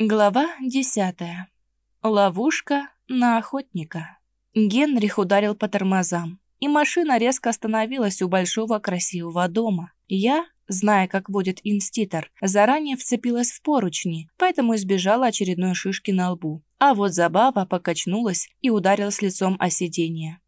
Глава десятая. Ловушка на охотника. Генрих ударил по тормозам, и машина резко остановилась у большого красивого дома. Я, зная, как водит инститор, заранее вцепилась в поручни, поэтому избежала очередной шишки на лбу. А вот забава покачнулась и ударилась лицом о сиденье.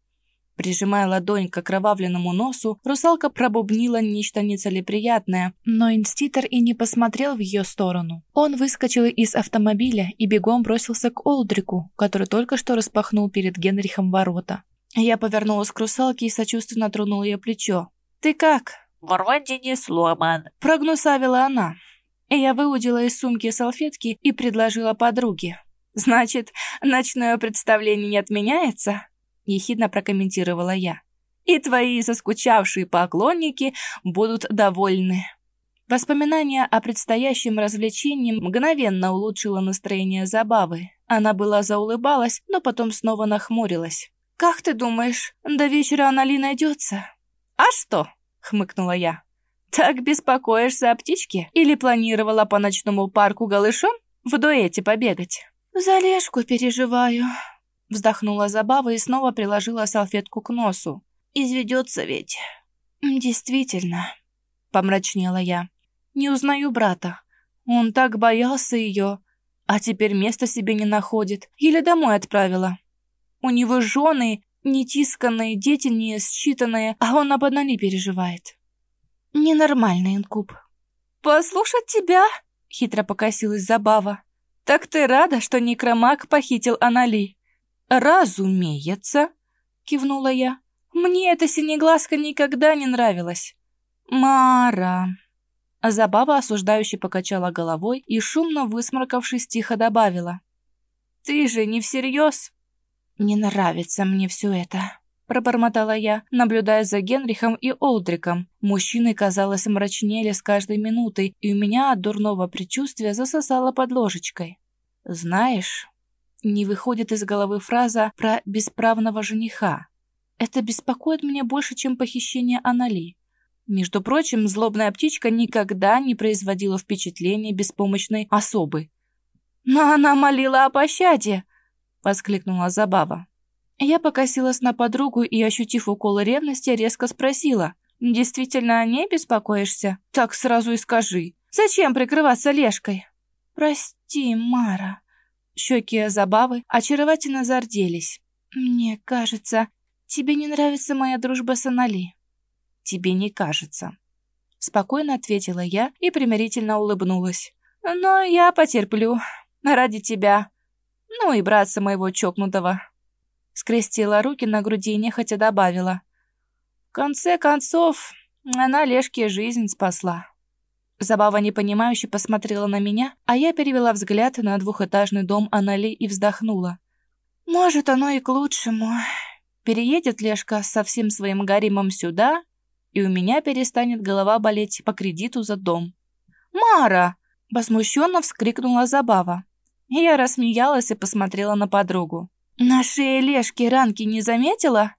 Прижимая ладонь к окровавленному носу, русалка пробубнила нечто нецелеприятное, но инститор и не посмотрел в ее сторону. Он выскочил из автомобиля и бегом бросился к Олдрику, который только что распахнул перед Генрихом ворота. Я повернулась к русалке и сочувственно тронула ее плечо. «Ты как?» «Вроде не сломан», — прогнусавила она. И я выудила из сумки салфетки и предложила подруге. «Значит, ночное представление не отменяется?» — ехидно прокомментировала я. «И твои заскучавшие поклонники будут довольны». Воспоминание о предстоящем развлечении мгновенно улучшило настроение забавы. Она была заулыбалась, но потом снова нахмурилась. «Как ты думаешь, до вечера она ли найдется?» «А что?» — хмыкнула я. «Так беспокоишься о птичке? Или планировала по ночному парку голышом в дуэте побегать?» «За Лешку переживаю», Вздохнула Забава и снова приложила салфетку к носу. «Изведется ведь». «Действительно», — помрачнела я. «Не узнаю брата. Он так боялся ее, а теперь места себе не находит. Еле домой отправила. У него жены нетисканные, дети не считанные, а он об одной переживает. Ненормальный инкуб». «Послушать тебя?» — хитро покосилась Забава. «Так ты рада, что некромаг похитил Анали?» «Разумеется», — кивнула я. «Мне эта синеглазка никогда не нравилась». «Мара...» Забава осуждающе покачала головой и, шумно высморкавшись, тихо добавила. «Ты же не всерьез?» «Не нравится мне все это», — пробормотала я, наблюдая за Генрихом и Олдриком. Мужчины, казалось, мрачнели с каждой минутой, и у меня от дурного предчувствия засосало под ложечкой. «Знаешь...» Не выходит из головы фраза про бесправного жениха. Это беспокоит меня больше, чем похищение Анали. Между прочим, злобная птичка никогда не производила впечатления беспомощной особы. «Но она молила о пощаде!» — воскликнула Забава. Я покосилась на подругу и, ощутив укол ревности, резко спросила. «Действительно о ней беспокоишься? Так сразу и скажи. Зачем прикрываться Лешкой?» «Прости, Мара», Щеки Забавы очаровательно зарделись. «Мне кажется, тебе не нравится моя дружба с Анали». «Тебе не кажется». Спокойно ответила я и примирительно улыбнулась. «Но я потерплю. Ради тебя. Ну и братца моего чокнутого». Скрестила руки на груди и нехотя добавила. «В конце концов, она Лешке жизнь спасла». Забава непонимающе посмотрела на меня, а я перевела взгляд на двухэтажный дом Анали и вздохнула. «Может, оно и к лучшему. Переедет Лешка со всем своим гаремом сюда, и у меня перестанет голова болеть по кредиту за дом». «Мара!» — возмущенно вскрикнула Забава. Я рассмеялась и посмотрела на подругу. «На шее Лешки ранки не заметила?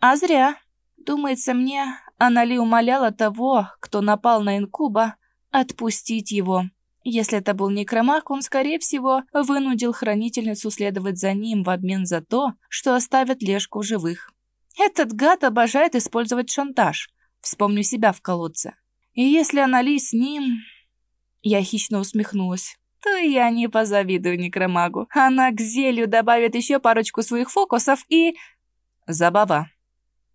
А зря. Думается мне, Анали умоляла того, кто напал на инкуба, отпустить его. Если это был некромаг, он, скорее всего, вынудил хранительницу следовать за ним в обмен за то, что оставит Лешку живых. Этот гад обожает использовать шантаж. Вспомню себя в колодце. И если Анали с ним... Я хищно усмехнулась. То я не позавидую некромагу. Она к зелью добавит еще парочку своих фокусов и... Забава.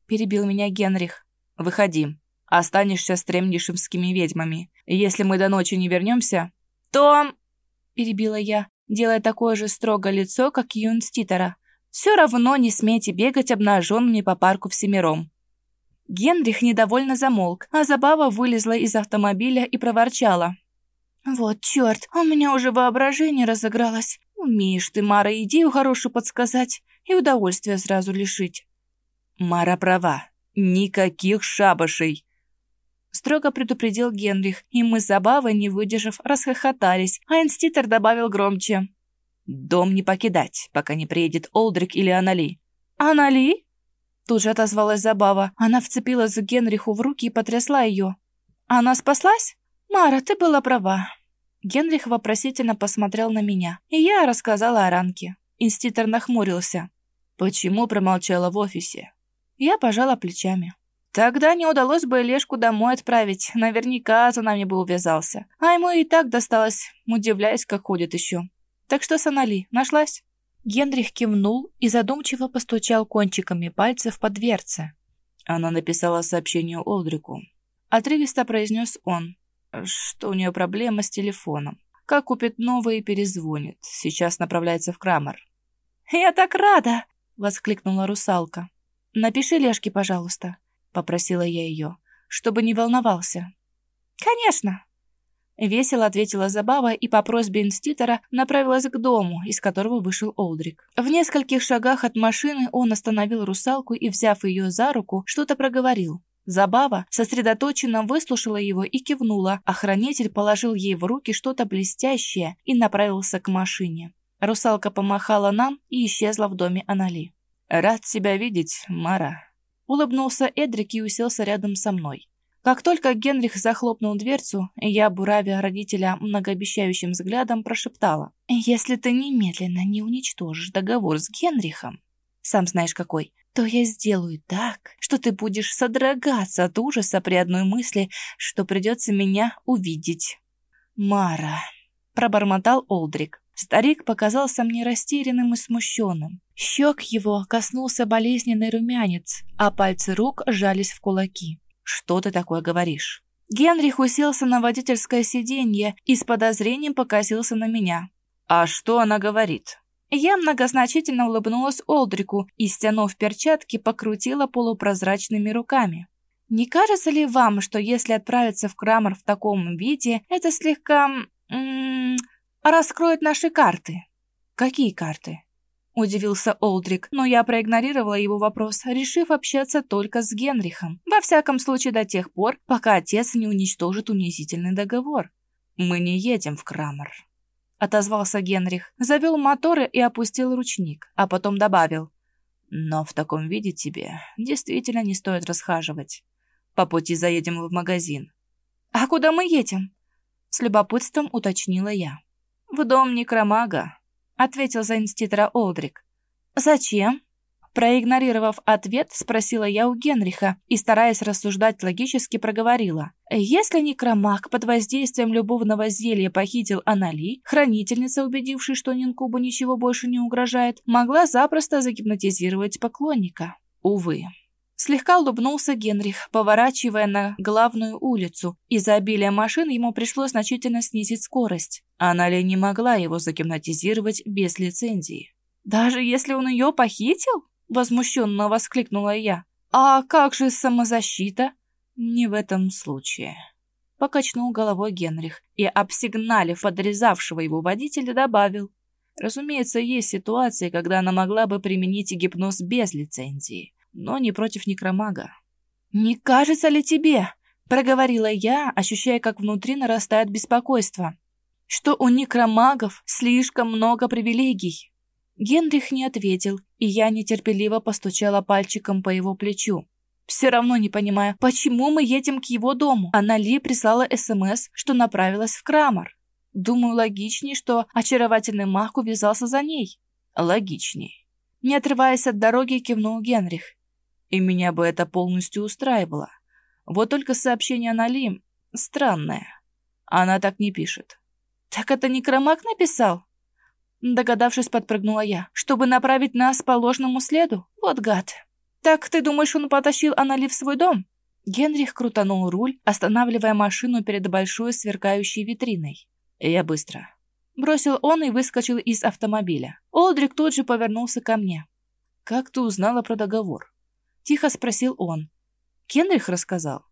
Перебил меня Генрих. Выходи. Останешься с тремнишемскими ведьмами. Если мы до ночи не вернемся, то...» Перебила я, делая такое же строгое лицо, как Юнститера. «Все равно не смейте бегать обнаженными по парку всемиром». Генрих недовольно замолк, а Забава вылезла из автомобиля и проворчала. «Вот черт, у меня уже воображение разыгралось. Умеешь ты, Мара, идею хорошую подсказать и удовольствие сразу лишить». «Мара права. Никаких шабашей», Строго предупредил Генрих, и мы с Забавой, не выдержав, расхохотались, а инститор добавил громче. «Дом не покидать, пока не приедет Олдрик или Анали». «Анали?» Тут же отозвалась Забава. Она вцепилась Генриху в руки и потрясла ее. «Она спаслась? Мара, ты была права». Генрих вопросительно посмотрел на меня, и я рассказала о ранке. Инститор нахмурился. «Почему промолчала в офисе?» Я пожала плечами. Тогда не удалось бы Лешку домой отправить. Наверняка за нами бы увязался. А ему и так досталось, удивляясь, как ходит еще. Так что Сонали, нашлась? Генрих кивнул и задумчиво постучал кончиками пальцев по дверце. Она написала сообщение Олдрику. Отрывисто произнес он, что у нее проблема с телефоном. Как купит новый и перезвонит. Сейчас направляется в Крамер. «Я так рада!» — воскликнула русалка. «Напиши Лешке, пожалуйста», — попросила я ее, чтобы не волновался. «Конечно!» Весело ответила Забава и по просьбе инститора направилась к дому, из которого вышел Олдрик. В нескольких шагах от машины он остановил русалку и, взяв ее за руку, что-то проговорил. Забава сосредоточенно выслушала его и кивнула, а хранитель положил ей в руки что-то блестящее и направился к машине. Русалка помахала нам и исчезла в доме Анали. «Рад тебя видеть, Мара», — улыбнулся Эдрик и уселся рядом со мной. Как только Генрих захлопнул дверцу, я, буравя родителя многообещающим взглядом, прошептала. «Если ты немедленно не уничтожишь договор с Генрихом, сам знаешь какой, то я сделаю так, что ты будешь содрогаться от ужаса при одной мысли, что придется меня увидеть». «Мара», — пробормотал Олдрик. Старик показался мне растерянным и смущенным. Щек его коснулся болезненный румянец, а пальцы рук сжались в кулаки. «Что ты такое говоришь?» Генрих уселся на водительское сиденье и с подозрением покосился на меня. «А что она говорит?» Я многозначительно улыбнулась Олдрику и, стянув перчатки, покрутила полупрозрачными руками. «Не кажется ли вам, что если отправиться в Крамер в таком виде, это слегка... М -м, раскроет наши карты?» «Какие карты?» — удивился Олдрик, но я проигнорировала его вопрос, решив общаться только с Генрихом. Во всяком случае, до тех пор, пока отец не уничтожит унизительный договор. «Мы не едем в Крамер», — отозвался Генрих, завел моторы и опустил ручник, а потом добавил. «Но в таком виде тебе действительно не стоит расхаживать. По пути заедем в магазин». «А куда мы едем?» — с любопытством уточнила я. «В дом некромага», ответил за инститора Олдрик. «Зачем?» Проигнорировав ответ, спросила я у Генриха и, стараясь рассуждать логически, проговорила. Если некромаг под воздействием любовного зелья похитил Анали, хранительница, убедившись, что Нинкубу ничего больше не угрожает, могла запросто загипнотизировать поклонника. Увы. Слегка улыбнулся Генрих, поворачивая на главную улицу. Из-за обилия машин ему пришлось значительно снизить скорость. Она ли не могла его загипнотизировать без лицензии? «Даже если он ее похитил?» — возмущенно воскликнула я. «А как же самозащита?» «Не в этом случае», — покачнул головой Генрих и, обсигналив подрезавшего его водителя, добавил. «Разумеется, есть ситуации, когда она могла бы применить гипноз без лицензии но не против некромага. «Не кажется ли тебе?» — проговорила я, ощущая, как внутри нарастает беспокойство. «Что у некромагов слишком много привилегий». Генрих не ответил, и я нетерпеливо постучала пальчиком по его плечу. Все равно не понимаю, почему мы едем к его дому. Она ли прислала СМС, что направилась в Крамер? Думаю, логичнее, что очаровательный маг увязался за ней. Логичней. Не отрываясь от дороги, кивнул Генрих и меня бы это полностью устраивало. Вот только сообщение Нали странное. Она так не пишет. «Так это не Кромак написал?» Догадавшись, подпрыгнула я. «Чтобы направить нас по ложному следу? Вот гад!» «Так ты думаешь, он потащил Анали в свой дом?» Генрих крутанул руль, останавливая машину перед большой сверкающей витриной. «Я быстро». Бросил он и выскочил из автомобиля. Олдрик тут же повернулся ко мне. «Как ты узнала про договор?» — тихо спросил он. «Кенрих рассказал?»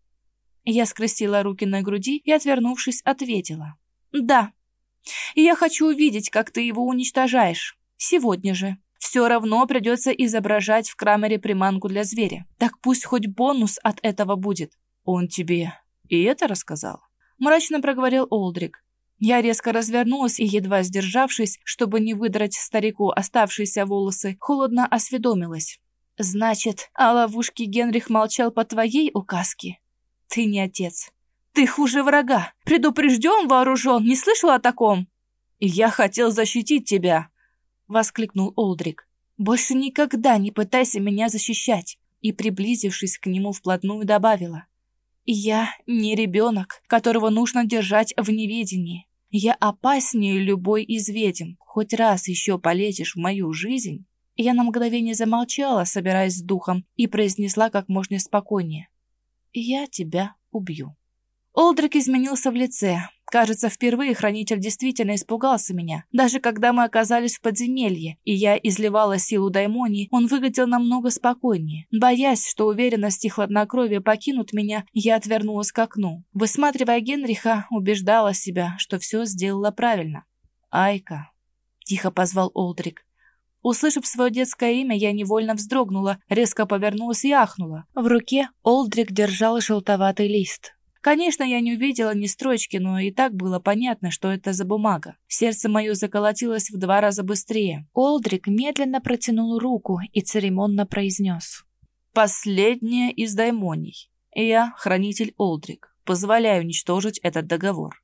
Я скрестила руки на груди и, отвернувшись, ответила. «Да. И я хочу увидеть, как ты его уничтожаешь. Сегодня же. Все равно придется изображать в Крамере приманку для зверя. Так пусть хоть бонус от этого будет». «Он тебе и это рассказал?» Мрачно проговорил Олдрик. Я резко развернулась и, едва сдержавшись, чтобы не выдрать старику оставшиеся волосы, холодно осведомилась. «Значит, о ловушке Генрих молчал по твоей указке? Ты не отец. Ты хуже врага. Предупрежден, вооружен. Не слышал о таком?» «Я хотел защитить тебя!» — воскликнул Олдрик. «Больше никогда не пытайся меня защищать!» И, приблизившись к нему вплотную, добавила. «Я не ребенок, которого нужно держать в неведении. Я опаснее любой из ведьм. Хоть раз еще полезешь в мою жизнь...» Я на мгновение замолчала, собираясь с духом, и произнесла как можно спокойнее. «Я тебя убью». Олдрик изменился в лице. Кажется, впервые хранитель действительно испугался меня. Даже когда мы оказались в подземелье, и я изливала силу даймонии, он выглядел намного спокойнее. Боясь, что уверенность и хладнокровие покинут меня, я отвернулась к окну. Высматривая Генриха, убеждала себя, что все сделала правильно. «Айка», — тихо позвал Олдрик. Услышав свое детское имя, я невольно вздрогнула, резко повернулась и ахнула. В руке Олдрик держал желтоватый лист. Конечно, я не увидела ни строчки, но и так было понятно, что это за бумага. Сердце мое заколотилось в два раза быстрее. Олдрик медленно протянул руку и церемонно произнес. «Последняя из даймоний. Я, хранитель Олдрик, позволяю уничтожить этот договор».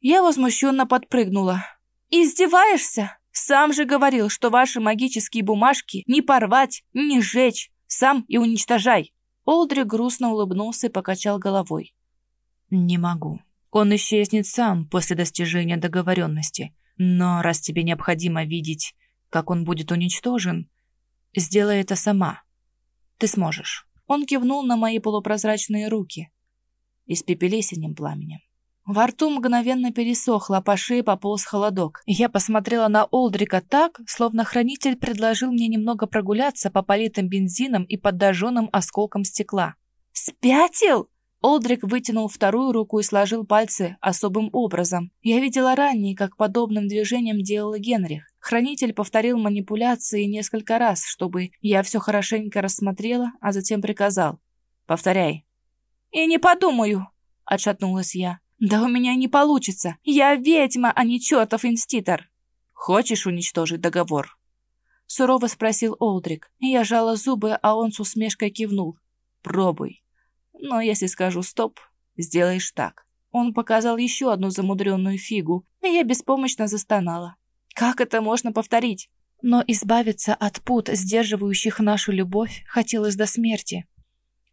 Я возмущенно подпрыгнула. «Издеваешься? Сам же говорил, что ваши магические бумажки не порвать, не сжечь. Сам и уничтожай». Олдрик грустно улыбнулся и покачал головой. «Не могу. Он исчезнет сам после достижения договоренности. Но раз тебе необходимо видеть, как он будет уничтожен, сделай это сама. Ты сможешь». Он кивнул на мои полупрозрачные руки. Испепели синим пламенем. Во рту мгновенно пересохло, по шее пополз холодок. Я посмотрела на Олдрика так, словно хранитель предложил мне немного прогуляться по политым бензином и подожженным осколком стекла. «Спятил?» Олдрик вытянул вторую руку и сложил пальцы особым образом. Я видела ранее, как подобным движением делал Генрих. Хранитель повторил манипуляции несколько раз, чтобы я все хорошенько рассмотрела, а затем приказал. «Повторяй». «И не подумаю», — отшатнулась я. «Да у меня не получится. Я ведьма, а не чертов инститор». «Хочешь уничтожить договор?» Сурово спросил Олдрик. Я жала зубы, а он с усмешкой кивнул. «Пробуй». Но если скажу «стоп», сделаешь так. Он показал еще одну замудренную фигу, и я беспомощно застонала. Как это можно повторить? Но избавиться от пут, сдерживающих нашу любовь, хотелось до смерти.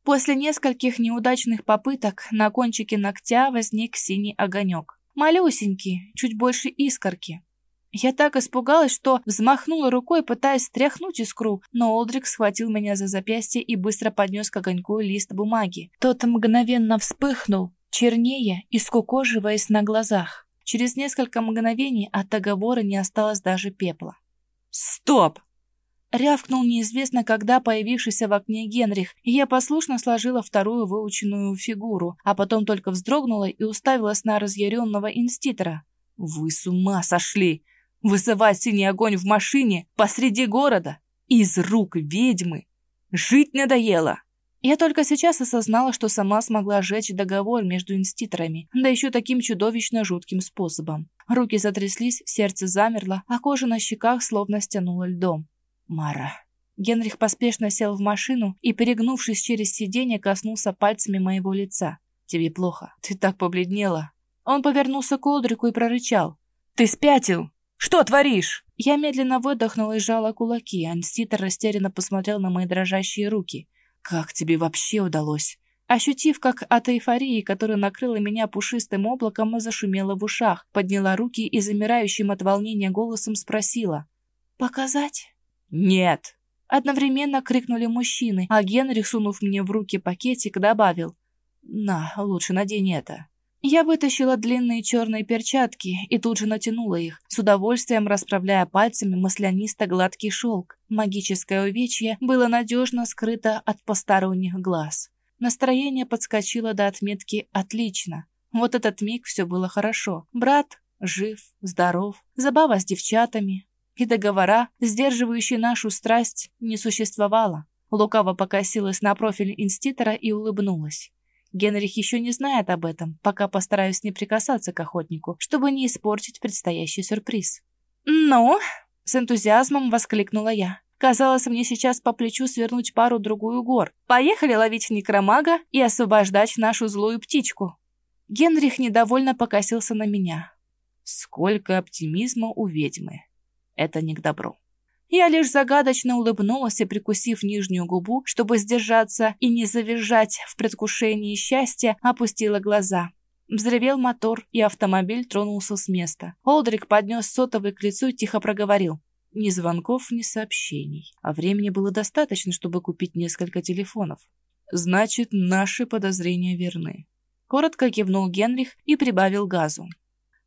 После нескольких неудачных попыток на кончике ногтя возник синий огонек. Малюсенький, чуть больше искорки. Я так испугалась, что взмахнула рукой, пытаясь стряхнуть искру, но Олдрик схватил меня за запястье и быстро поднес к огоньку лист бумаги. Тот мгновенно вспыхнул, чернее и скукоживаясь на глазах. Через несколько мгновений от договора не осталось даже пепла. «Стоп!» Рявкнул неизвестно когда появившийся в окне Генрих, и я послушно сложила вторую выученную фигуру, а потом только вздрогнула и уставилась на разъяренного инститора. «Вы с ума сошли! Вызывать синий огонь в машине посреди города? Из рук ведьмы? Жить надоело!» Я только сейчас осознала, что сама смогла сжечь договор между инститорами, да еще таким чудовищно жутким способом. Руки затряслись, сердце замерло, а кожа на щеках словно стянула льдом. «Мара». Генрих поспешно сел в машину и, перегнувшись через сиденье, коснулся пальцами моего лица. «Тебе плохо. Ты так побледнела». Он повернулся к Олдрику и прорычал. «Ты спятил!» Что творишь?» Я медленно выдохнула и сжала кулаки. Анситер растерянно посмотрел на мои дрожащие руки. «Как тебе вообще удалось?» Ощутив, как от эйфории, которая накрыла меня пушистым облаком, зашумела в ушах, подняла руки и замирающим от волнения голосом спросила. «Показать?» «Нет!» Одновременно крикнули мужчины, а Генрих, сунув мне в руки пакетик, добавил. «На, лучше надень это». Я вытащила длинные черные перчатки и тут же натянула их, с удовольствием расправляя пальцами маслянисто-гладкий шелк. Магическое увечье было надежно скрыто от посторонних глаз. Настроение подскочило до отметки «отлично». Вот этот миг все было хорошо. Брат жив, здоров, забава с девчатами. И договора, сдерживающие нашу страсть, не существовало. Лукаво покосилась на профиль инститора и улыбнулась. Генрих еще не знает об этом, пока постараюсь не прикасаться к охотнику, чтобы не испортить предстоящий сюрприз. «Ну?» — с энтузиазмом воскликнула я. Казалось, мне сейчас по плечу свернуть пару-другую гор. Поехали ловить некромага и освобождать нашу злую птичку. Генрих недовольно покосился на меня. Сколько оптимизма у ведьмы. Это не к добру. Я лишь загадочно улыбнулась и, прикусив нижнюю губу, чтобы сдержаться и не завизжать в предвкушении счастья, опустила глаза. Взревел мотор, и автомобиль тронулся с места. Олдрик поднес сотовый к лицу и тихо проговорил. Ни звонков, ни сообщений. А времени было достаточно, чтобы купить несколько телефонов. Значит, наши подозрения верны. Коротко кивнул Генрих и прибавил газу.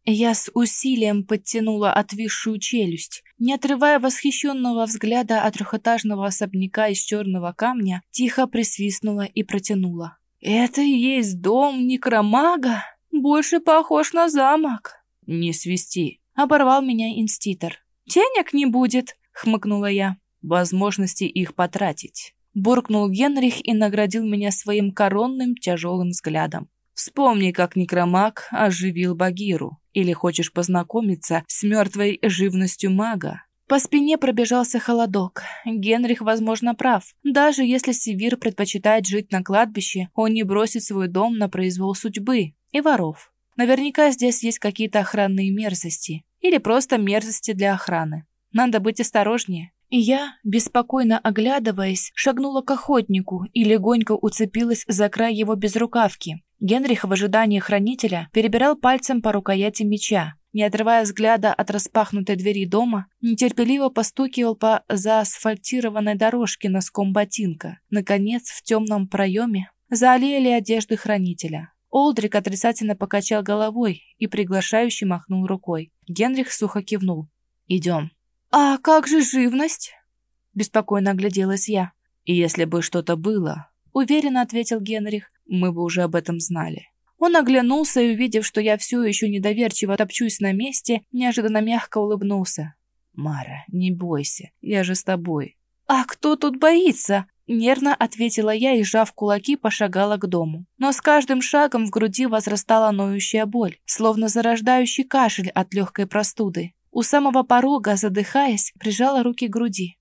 Я с усилием подтянула отвисшую челюсть. Не отрывая восхищенного взгляда от трехэтажного особняка из черного камня, тихо присвистнула и протянула. «Это и есть дом некромага? Больше похож на замок». «Не свисти», — оборвал меня инститор. «Денег не будет», — хмыкнула я. «Возможности их потратить». Буркнул Генрих и наградил меня своим коронным тяжелым взглядом. Вспомни, как некромаг оживил Багиру. Или хочешь познакомиться с мертвой живностью мага? По спине пробежался холодок. Генрих, возможно, прав. Даже если Севир предпочитает жить на кладбище, он не бросит свой дом на произвол судьбы и воров. Наверняка здесь есть какие-то охранные мерзости. Или просто мерзости для охраны. Надо быть осторожнее. И я, беспокойно оглядываясь, шагнула к охотнику и легонько уцепилась за край его безрукавки. Генрих в ожидании хранителя перебирал пальцем по рукояти меча, не отрывая взгляда от распахнутой двери дома, нетерпеливо постукивал по заасфальтированной дорожке носком ботинка. Наконец, в темном проеме заолели одежды хранителя. Олдрик отрицательно покачал головой и приглашающе махнул рукой. Генрих сухо кивнул. «Идем». «А как же живность?» Беспокойно огляделась я. «И если бы что-то было, Уверенно ответил Генрих, мы бы уже об этом знали. Он оглянулся и, увидев, что я все еще недоверчиво топчусь на месте, неожиданно мягко улыбнулся. «Мара, не бойся, я же с тобой». «А кто тут боится?» Нервно ответила я и, сжав кулаки, пошагала к дому. Но с каждым шагом в груди возрастала ноющая боль, словно зарождающий кашель от легкой простуды. У самого порога, задыхаясь, прижала руки к груди.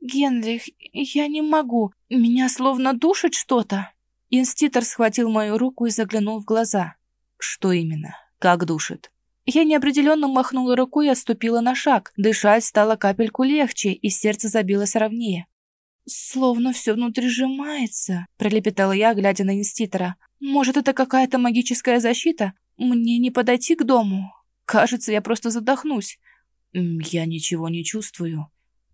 «Генрих, я не могу. Меня словно душит что-то». Инститор схватил мою руку и заглянул в глаза. «Что именно? Как душит?» Я неопределенно махнула рукой и отступила на шаг. Дышать стало капельку легче, и сердце забилось ровнее. «Словно все внутри сжимается», — пролепетала я, глядя на инститора. «Может, это какая-то магическая защита? Мне не подойти к дому? Кажется, я просто задохнусь». «Я ничего не чувствую»,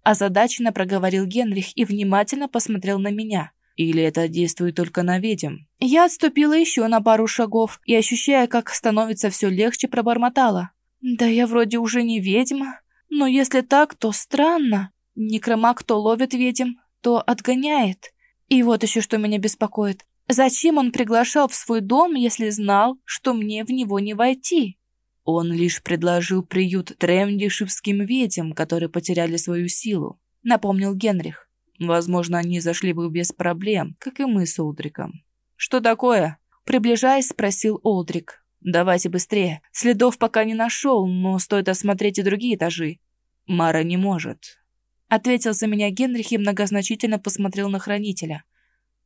Озадаченно проговорил Генрих и внимательно посмотрел на меня. Или это действует только на ведьм? Я отступила еще на пару шагов и, ощущая, как становится все легче, пробормотала. Да я вроде уже не ведьма. Но если так, то странно. Некромаг то ловит ведьм, то отгоняет. И вот еще что меня беспокоит. Зачем он приглашал в свой дом, если знал, что мне в него не войти? Он лишь предложил приют тремдишевским ведьм, которые потеряли свою силу, напомнил Генрих. Возможно, они зашли бы без проблем, как и мы с Олдриком. Что такое? Приближаясь, спросил Олдрик. Давайте быстрее. Следов пока не нашел, но стоит осмотреть и другие этажи. Мара не может. Ответил за меня Генрих и многозначительно посмотрел на хранителя.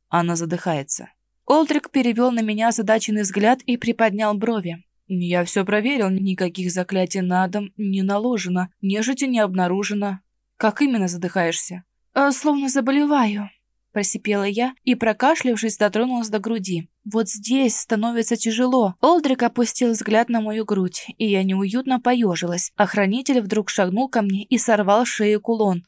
Она задыхается. Олдрик перевел на меня задаченный взгляд и приподнял брови. «Я все проверил, никаких заклятий на дом не наложено, нежити не обнаружено. Как именно задыхаешься?» «Э, «Словно заболеваю», — просипела я и, прокашлявшись, дотронулась до груди. «Вот здесь становится тяжело». Олдрик опустил взгляд на мою грудь, и я неуютно поежилась. Охранитель вдруг шагнул ко мне и сорвал шею кулон.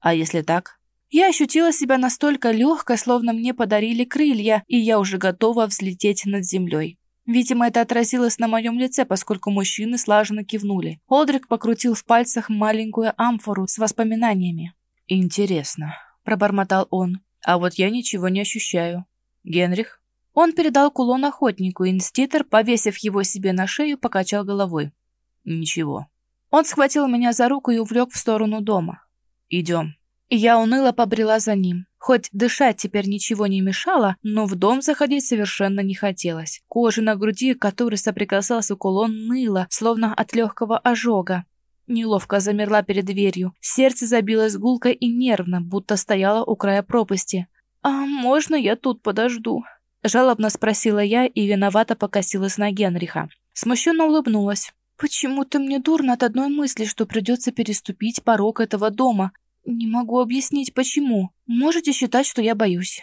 «А если так?» Я ощутила себя настолько легкой, словно мне подарили крылья, и я уже готова взлететь над землей. Видимо, это отразилось на моем лице, поскольку мужчины слаженно кивнули. Олдрик покрутил в пальцах маленькую амфору с воспоминаниями. «Интересно», — пробормотал он. «А вот я ничего не ощущаю. Генрих?» Он передал кулон охотнику, и инститор, повесив его себе на шею, покачал головой. «Ничего». Он схватил меня за руку и увлек в сторону дома. «Идем». Я уныло побрела за ним. Хоть дышать теперь ничего не мешало, но в дом заходить совершенно не хотелось. Кожа на груди, которой соприкасался кулон, ныла, словно от легкого ожога. Неловко замерла перед дверью. Сердце забилось гулко и нервно, будто стояло у края пропасти. «А можно я тут подожду?» Жалобно спросила я и виновато покосилась на Генриха. Смущенно улыбнулась. «Почему-то мне дурно от одной мысли, что придется переступить порог этого дома. Не могу объяснить, почему. Можете считать, что я боюсь».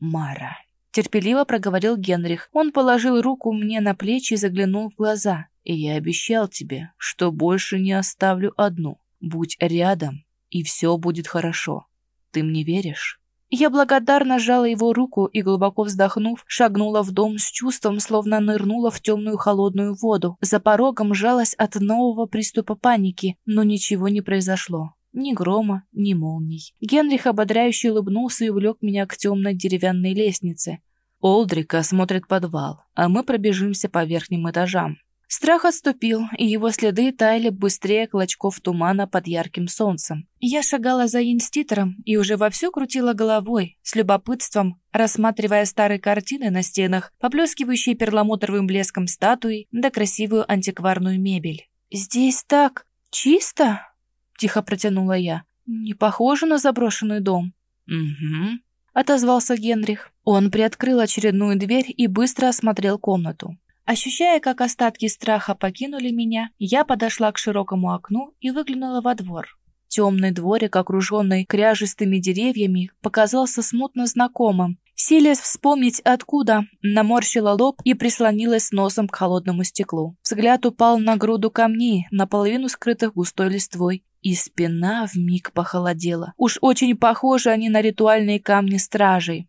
«Мара», — терпеливо проговорил Генрих. Он положил руку мне на плечи и заглянул в глаза. «И я обещал тебе, что больше не оставлю одну. Будь рядом, и все будет хорошо. Ты мне веришь?» Я благодарно сжала его руку и, глубоко вздохнув, шагнула в дом с чувством, словно нырнула в темную холодную воду. За порогом жалась от нового приступа паники, но ничего не произошло. Ни грома, ни молний. Генрих ободряюще улыбнулся и увлек меня к темной деревянной лестнице. Олдрик осмотрит подвал, а мы пробежимся по верхним этажам. Страх отступил, и его следы таяли быстрее клочков тумана под ярким солнцем. Я шагала за инститором и уже вовсю крутила головой, с любопытством, рассматривая старые картины на стенах, поплескивающие перламутровым блеском статуи, да красивую антикварную мебель. «Здесь так чисто?» — тихо протянула я. «Не похоже на заброшенный дом». «Угу», — отозвался Генрих. Он приоткрыл очередную дверь и быстро осмотрел комнату. Ощущая, как остатки страха покинули меня, я подошла к широкому окну и выглянула во двор. Темный дворик, окруженный кряжестыми деревьями, показался смутно знакомым. Силясь вспомнить, откуда, наморщила лоб и прислонилась носом к холодному стеклу. Взгляд упал на груду камней, наполовину скрытых густой листвой, и спина вмиг похолодела. Уж очень похожи они на ритуальные камни стражей.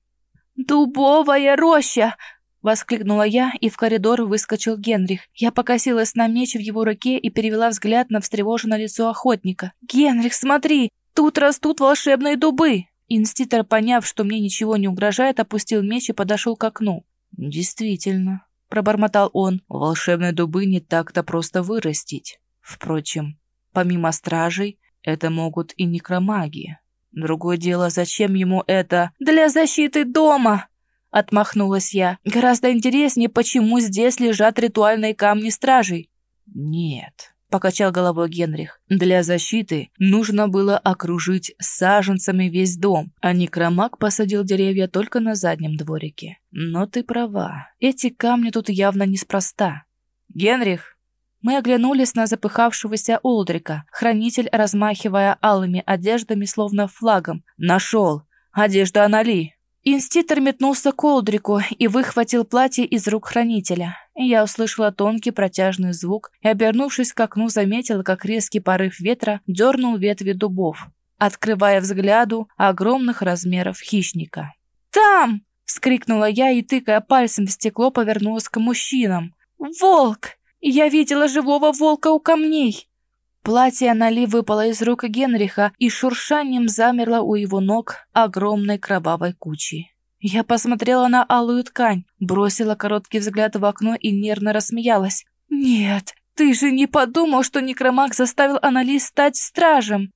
«Дубовая роща!» Воскликнула я, и в коридор выскочил Генрих. Я покосилась на меч в его руке и перевела взгляд на встревоженное лицо охотника. «Генрих, смотри! Тут растут волшебные дубы!» Инститор, поняв, что мне ничего не угрожает, опустил меч и подошел к окну. «Действительно», — пробормотал он, — «волшебные дубы не так-то просто вырастить. Впрочем, помимо стражей, это могут и некромаги. Другое дело, зачем ему это? Для защиты дома!» Отмахнулась я. Гораздо интереснее, почему здесь лежат ритуальные камни стражей. Нет, покачал головой Генрих. Для защиты нужно было окружить саженцами весь дом, а некромаг посадил деревья только на заднем дворике. Но ты права, эти камни тут явно неспроста. Генрих, мы оглянулись на запыхавшегося Олдрика. Хранитель, размахивая алыми одеждами, словно флагом. «Нашел! Одежда Анали!» Инститор метнулся к Олдрику и выхватил платье из рук хранителя. Я услышала тонкий протяжный звук и, обернувшись к окну, заметила, как резкий порыв ветра дернул ветви дубов, открывая взгляду огромных размеров хищника. «Там!» — вскрикнула я и, тыкая пальцем в стекло, повернулась к мужчинам. «Волк! Я видела живого волка у камней!» Платье Нали выпало из рук Генриха и шуршанием замерло у его ног огромной кровавой кучей. Я посмотрела на алую ткань, бросила короткий взгляд в окно и нервно рассмеялась. «Нет, ты же не подумал, что некромаг заставил Анали стать стражем?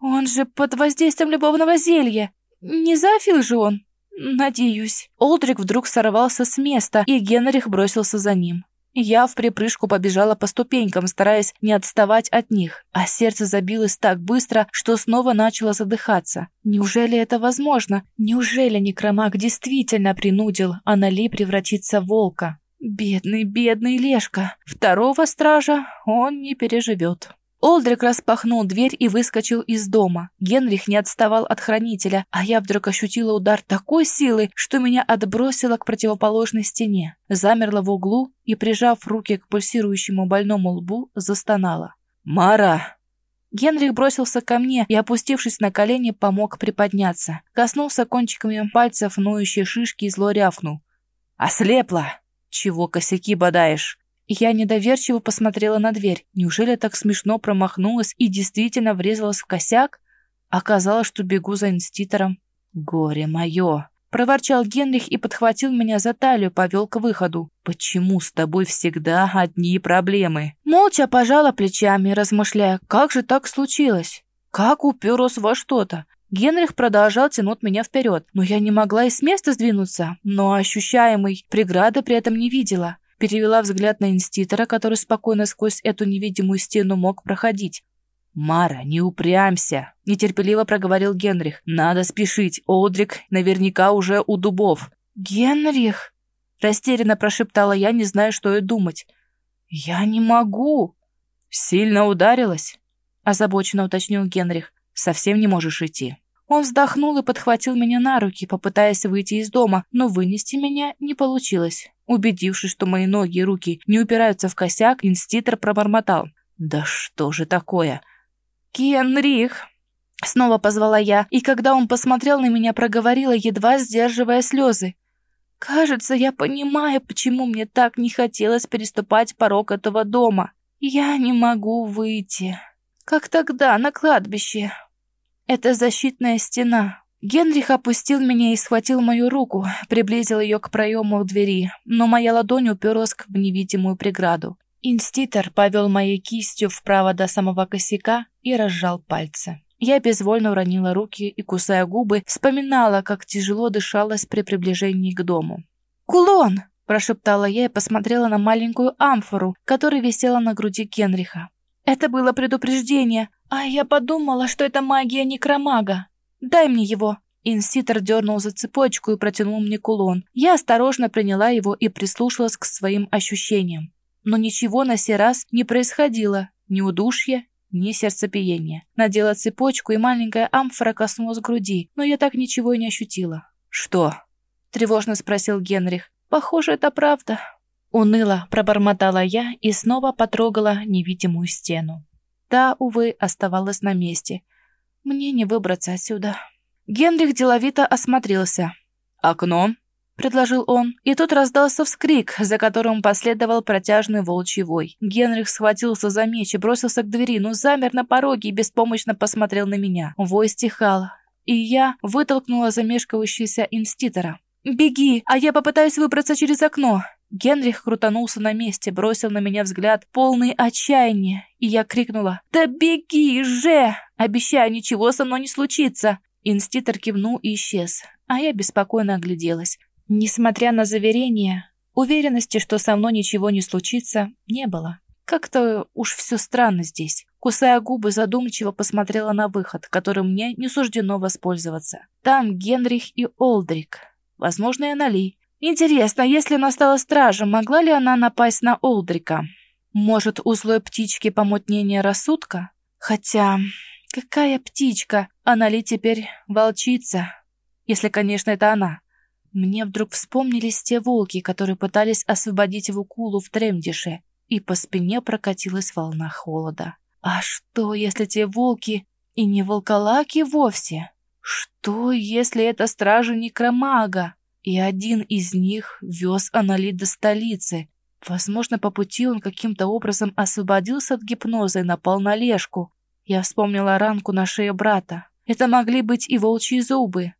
Он же под воздействием любовного зелья. Не зоофил же он?» «Надеюсь». Олдрик вдруг сорвался с места, и Генрих бросился за ним. Я в припрыжку побежала по ступенькам, стараясь не отставать от них, а сердце забилось так быстро, что снова начало задыхаться. Неужели это возможно? Неужели некромаг действительно принудил Анали превратиться в волка? Бедный, бедный Лешка. Второго стража он не переживет. Олдрик распахнул дверь и выскочил из дома. Генрих не отставал от хранителя, а я вдруг ощутила удар такой силы, что меня отбросило к противоположной стене. Замерла в углу и, прижав руки к пульсирующему больному лбу, застонала. «Мара!» Генрих бросился ко мне и, опустившись на колени, помог приподняться. Коснулся кончиками пальцев ноющей шишки и зло рявкнул. «Ослепла! Чего косяки бодаешь?» Я недоверчиво посмотрела на дверь. Неужели так смешно промахнулась и действительно врезалась в косяк? Оказалось, что бегу за инститором. «Горе мое!» Проворчал Генрих и подхватил меня за талию, повел к выходу. «Почему с тобой всегда одни проблемы?» Молча пожала плечами, размышляя, как же так случилось? Как уперлась во что-то? Генрих продолжал тянуть меня вперед, но я не могла и с места сдвинуться, но ощущаемой преграды при этом не видела перевела взгляд на инститора, который спокойно сквозь эту невидимую стену мог проходить. «Мара, не упрямься!» — нетерпеливо проговорил Генрих. «Надо спешить, Олдрик наверняка уже у дубов». «Генрих!» Растерянно прошептала я, не зная, что и думать. «Я не могу!» «Сильно ударилась?» Озабоченно уточнил Генрих. «Совсем не можешь идти». Он вздохнул и подхватил меня на руки, попытаясь выйти из дома, но вынести меня не получилось. Убедившись, что мои ноги и руки не упираются в косяк, инститор пробормотал. «Да что же такое?» «Генрих!» Снова позвала я, и когда он посмотрел на меня, проговорила, едва сдерживая слезы. «Кажется, я понимаю, почему мне так не хотелось переступать порог этого дома. Я не могу выйти. Как тогда, на кладбище. Это защитная стена. Генрих опустил меня и схватил мою руку, приблизил ее к проему двери, но моя ладонь уперлась в невидимую преграду. Инститор повел моей кистью вправо до самого косяка и разжал пальцы. Я безвольно уронила руки и, кусая губы, вспоминала, как тяжело дышалось при приближении к дому. «Кулон!» – прошептала я и посмотрела на маленькую амфору, которая висела на груди Генриха. «Это было предупреждение, а я подумала, что это магия некромага. Дай мне его!» Инситор дернул за цепочку и протянул мне кулон. Я осторожно приняла его и прислушалась к своим ощущениям. Но ничего на сей раз не происходило. Ни удушья, ни сердцебиения. Надела цепочку, и маленькая амфора коснулась груди, но я так ничего и не ощутила. «Что?» — тревожно спросил Генрих. «Похоже, это правда». Уныло пробормотала я и снова потрогала невидимую стену. Та, увы, оставалась на месте. Мне не выбраться отсюда. Генрих деловито осмотрелся. «Окно?» предложил он, и тут раздался вскрик, за которым последовал протяжный волчий вой. Генрих схватился за меч и бросился к двери, но замер на пороге и беспомощно посмотрел на меня. Вой стихал, и я вытолкнула замешкивающегося инститора. «Беги, а я попытаюсь выбраться через окно!» Генрих крутанулся на месте, бросил на меня взгляд, полный отчаяния, и я крикнула «Да беги же! Обещаю, ничего со мной не случится!» Инститор кивнул и исчез, а я беспокойно огляделась. Несмотря на заверения, уверенности, что со мной ничего не случится, не было. Как-то уж все странно здесь. Кусая губы, задумчиво посмотрела на выход, которым мне не суждено воспользоваться. Там Генрих и Олдрик. Возможно, и Анали. Интересно, если она стала стражем, могла ли она напасть на Олдрика? Может, у злой птички помутнение рассудка? Хотя, какая птичка? Анали теперь волчица. Если, конечно, это она. Мне вдруг вспомнились те волки, которые пытались освободить Вукулу в Тремдише, и по спине прокатилась волна холода. А что, если те волки и не волколаки вовсе? Что, если это стражи Некромага, и один из них вез Анали до столицы? Возможно, по пути он каким-то образом освободился от гипноза и напал на Лешку. Я вспомнила ранку на шее брата. Это могли быть и волчьи зубы,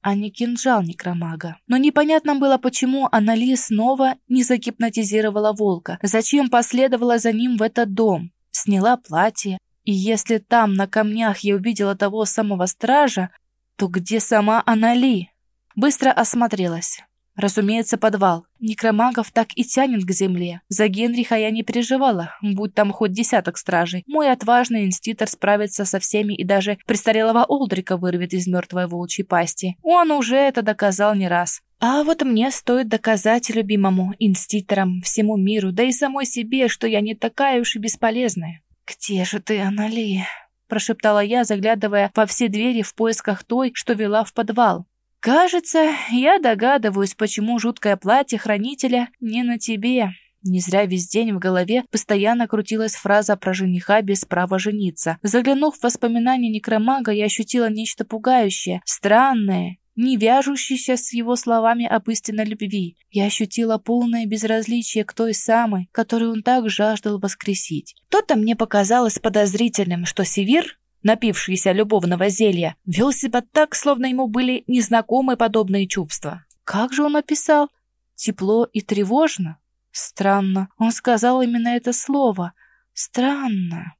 а не кинжал некромага. Но непонятно было, почему Анали снова не загипнотизировала волка, зачем последовала за ним в этот дом, сняла платье, и если там на камнях я увидела того самого стража, то где сама Анали? Быстро осмотрелась. Разумеется, подвал. Некромагов так и тянет к земле. За Генриха я не переживала, будь там хоть десяток стражей. Мой отважный инститор справится со всеми и даже престарелого Олдрика вырвет из мертвой волчьей пасти. Он уже это доказал не раз. А вот мне стоит доказать любимому инститорам, всему миру, да и самой себе, что я не такая уж и бесполезная. «Где же ты, Анали?» прошептала я, заглядывая во все двери в поисках той, что вела в подвал. Кажется, я догадываюсь, почему жуткое платье хранителя не на тебе. Не зря весь день в голове постоянно крутилась фраза про жениха без права жениться. Заглянув в воспоминания некромага, я ощутила нечто пугающее, странное, не вяжущееся с его словами об истинной любви. Я ощутила полное безразличие к той самой, которую он так жаждал воскресить. То-то мне показалось подозрительным, что Севир напившийся любовного зелья, вел себя так, словно ему были незнакомы подобные чувства. Как же он описал? Тепло и тревожно? Странно, он сказал именно это слово. Странно.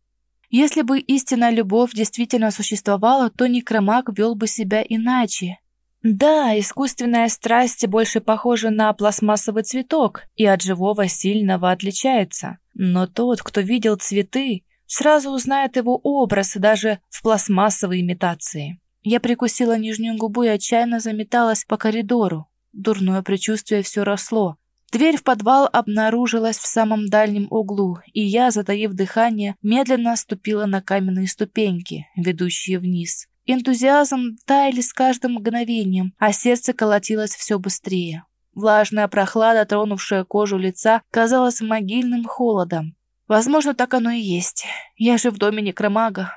Если бы истинная любовь действительно существовала, то некромаг вел бы себя иначе. Да, искусственная страсть больше похожа на пластмассовый цветок и от живого сильного отличается. Но тот, кто видел цветы, Сразу узнает его образ даже в пластмассовой имитации. Я прикусила нижнюю губу и отчаянно заметалась по коридору. Дурное предчувствие все росло. Дверь в подвал обнаружилась в самом дальнем углу, и я, затаив дыхание, медленно ступила на каменные ступеньки, ведущие вниз. Энтузиазм таяли с каждым мгновением, а сердце колотилось все быстрее. Влажная прохлада, тронувшая кожу лица, казалась могильным холодом. Возможно, так оно и есть. Я же в доме некромага.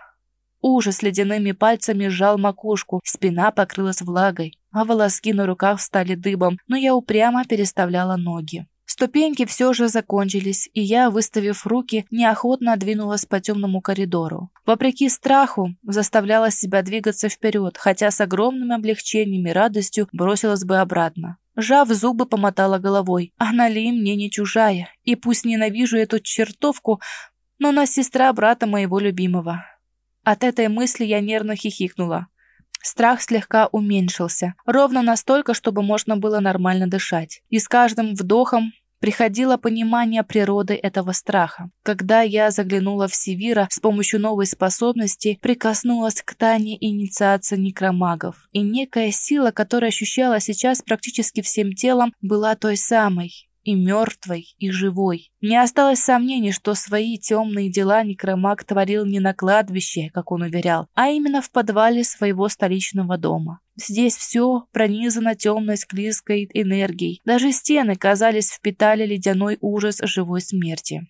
Ужас ледяными пальцами сжал макушку, спина покрылась влагой, а волоски на руках стали дыбом, но я упрямо переставляла ноги. Ступеньки все же закончились, и я, выставив руки, неохотно двинулась по темному коридору. Вопреки страху, заставляла себя двигаться вперед, хотя с огромным облегчением и радостью бросилась бы обратно. Жав зубы, помотала головой. Она ли мне не чужая? И пусть ненавижу эту чертовку, но она сестра брата моего любимого. От этой мысли я нервно хихикнула. Страх слегка уменьшился, ровно настолько, чтобы можно было нормально дышать. И с каждым вдохом приходило понимание природы этого страха. Когда я заглянула в Севира с помощью новой способности, прикоснулась к тайне инициации некромагов. И некая сила, которая ощущала сейчас практически всем телом, была той самой, и мертвой, и живой. Не осталось сомнений, что свои темные дела некромаг творил не на кладбище, как он уверял, а именно в подвале своего столичного дома. Здесь все пронизано темной склизкой энергией. Даже стены, казались, впитали ледяной ужас живой смерти.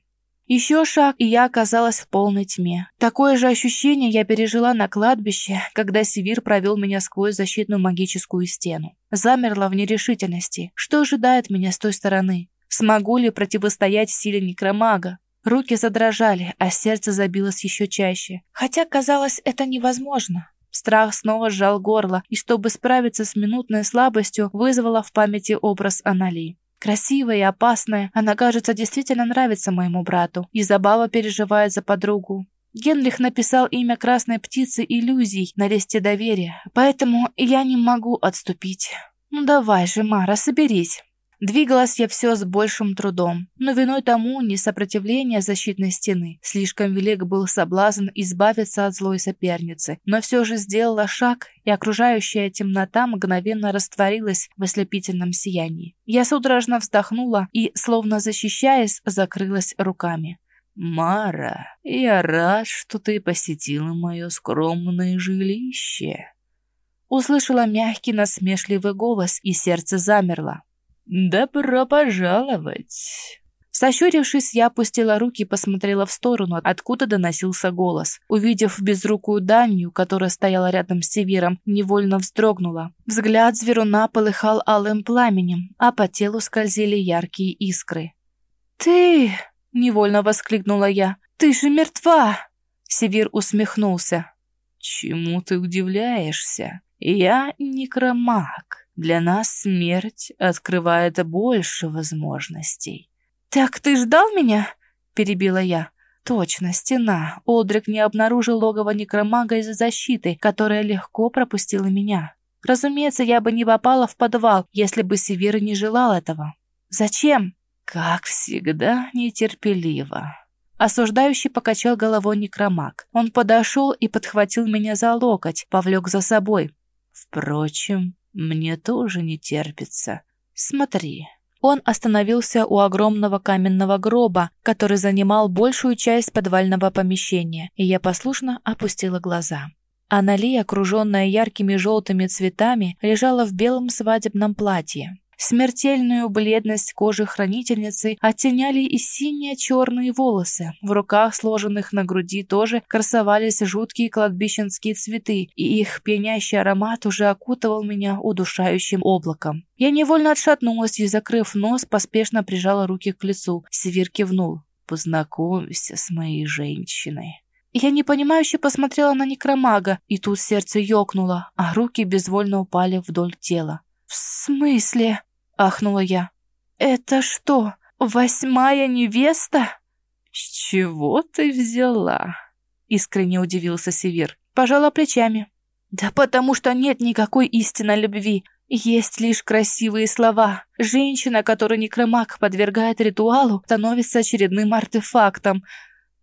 Еще шаг, и я оказалась в полной тьме. Такое же ощущение я пережила на кладбище, когда Севир провел меня сквозь защитную магическую стену. Замерла в нерешительности. Что ожидает меня с той стороны? Смогу ли противостоять силе некромага? Руки задрожали, а сердце забилось еще чаще. Хотя, казалось, это невозможно. Страх снова сжал горло, и чтобы справиться с минутной слабостью, вызвала в памяти образ Анали. Красивая и опасная, она, кажется, действительно нравится моему брату. И забава переживает за подругу. Генрих написал имя красной птицы иллюзий на листе доверия, поэтому я не могу отступить. Ну давай же, Мара, соберись. Двигалась я все с большим трудом, но виной тому не сопротивление защитной стены. Слишком велик был соблазн избавиться от злой соперницы, но все же сделала шаг, и окружающая темнота мгновенно растворилась в ослепительном сиянии. Я судорожно вздохнула и, словно защищаясь, закрылась руками. «Мара, я рад, что ты посетила мое скромное жилище». Услышала мягкий насмешливый голос, и сердце замерло. «Добро пожаловать!» Сощурившись, я опустила руки и посмотрела в сторону, откуда доносился голос. Увидев безрукую Данью, которая стояла рядом с Севиром, невольно вздрогнула. Взгляд зверуна полыхал алым пламенем, а по телу скользили яркие искры. «Ты!» — невольно воскликнула я. «Ты же мертва!» Севир усмехнулся. «Чему ты удивляешься? Я некромаг. Для нас смерть открывает больше возможностей. «Так ты ждал меня?» — перебила я. Точно, стена. Олдрик не обнаружил логово некромага из-за защиты, которая легко пропустила меня. Разумеется, я бы не попала в подвал, если бы Севир не желал этого. Зачем? Как всегда, нетерпеливо. Осуждающий покачал головой некромаг. Он подошел и подхватил меня за локоть, повлек за собой. Впрочем, мне тоже не терпится. Смотри. Он остановился у огромного каменного гроба, который занимал большую часть подвального помещения, и я послушно опустила глаза. Анали, окруженная яркими желтыми цветами, лежала в белом свадебном платье. Смертельную бледность кожи хранительницы оттеняли и синие-черные волосы. В руках, сложенных на груди, тоже красовались жуткие кладбищенские цветы, и их пьянящий аромат уже окутывал меня удушающим облаком. Я невольно отшатнулась и, закрыв нос, поспешно прижала руки к лицу. Севир кивнул. «Познакомься с моей женщиной». Я непонимающе посмотрела на некромага, и тут сердце ёкнуло, а руки безвольно упали вдоль тела. «В смысле?» Ахнула я. «Это что, восьмая невеста?» «С чего ты взяла?» Искренне удивился Севир. Пожала плечами. «Да потому что нет никакой истинной любви. Есть лишь красивые слова. Женщина, которую некромаг подвергает ритуалу, становится очередным артефактом.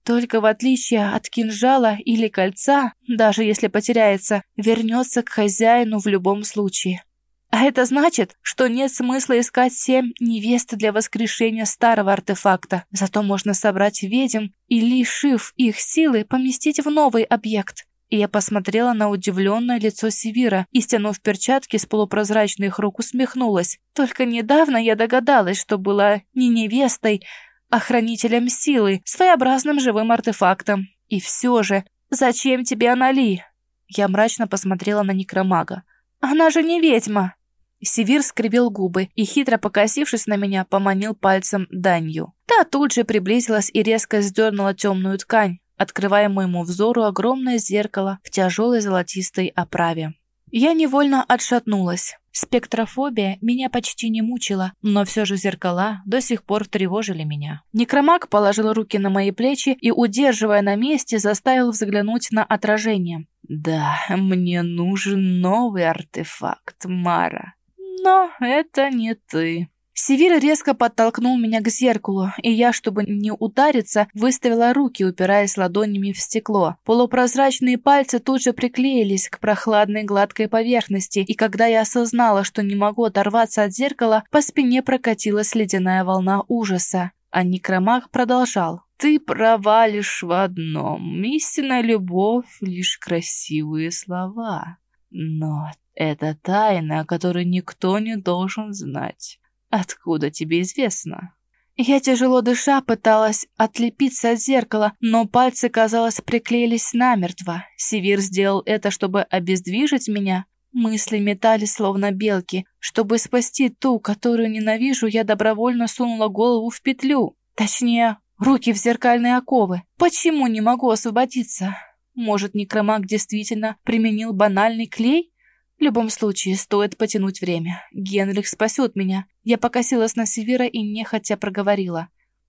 Только в отличие от кинжала или кольца, даже если потеряется, вернется к хозяину в любом случае. А это значит, что нет смысла искать семь невест для воскрешения старого артефакта. Зато можно собрать ведьм и, лишив их силы, поместить в новый объект. И я посмотрела на удивленное лицо Севира и, стянув перчатки с полупрозрачных рук, усмехнулась. Только недавно я догадалась, что была не невестой, а хранителем силы, своеобразным живым артефактом. И все же, зачем тебе Анали? Я мрачно посмотрела на некромага. Она же не ведьма. Севир скривил губы и, хитро покосившись на меня, поманил пальцем данью. Та тут же приблизилась и резко сдернула темную ткань, открывая моему взору огромное зеркало в тяжелой золотистой оправе. Я невольно отшатнулась. Спектрофобия меня почти не мучила, но все же зеркала до сих пор тревожили меня. Некромаг положил руки на мои плечи и, удерживая на месте, заставил взглянуть на отражение. «Да, мне нужен новый артефакт, Мара. Но это не ты». Севир резко подтолкнул меня к зеркалу, и я, чтобы не удариться, выставила руки, упираясь ладонями в стекло. Полупрозрачные пальцы тут же приклеились к прохладной гладкой поверхности, и когда я осознала, что не могу оторваться от зеркала, по спине прокатилась ледяная волна ужаса. А некромаг продолжал. «Ты провалишь в одном. Истинная любовь — лишь красивые слова. Но это тайна, о которой никто не должен знать. «Откуда тебе известно?» Я тяжело дыша пыталась отлепиться от зеркала, но пальцы, казалось, приклеились намертво. Севир сделал это, чтобы обездвижить меня. Мысли метали, словно белки. Чтобы спасти ту, которую ненавижу, я добровольно сунула голову в петлю. Точнее, руки в зеркальные оковы. Почему не могу освободиться? Может, некромаг действительно применил банальный клей? В любом случае, стоит потянуть время. Генрих спасет меня. Я покосилась на Севера и нехотя проговорила.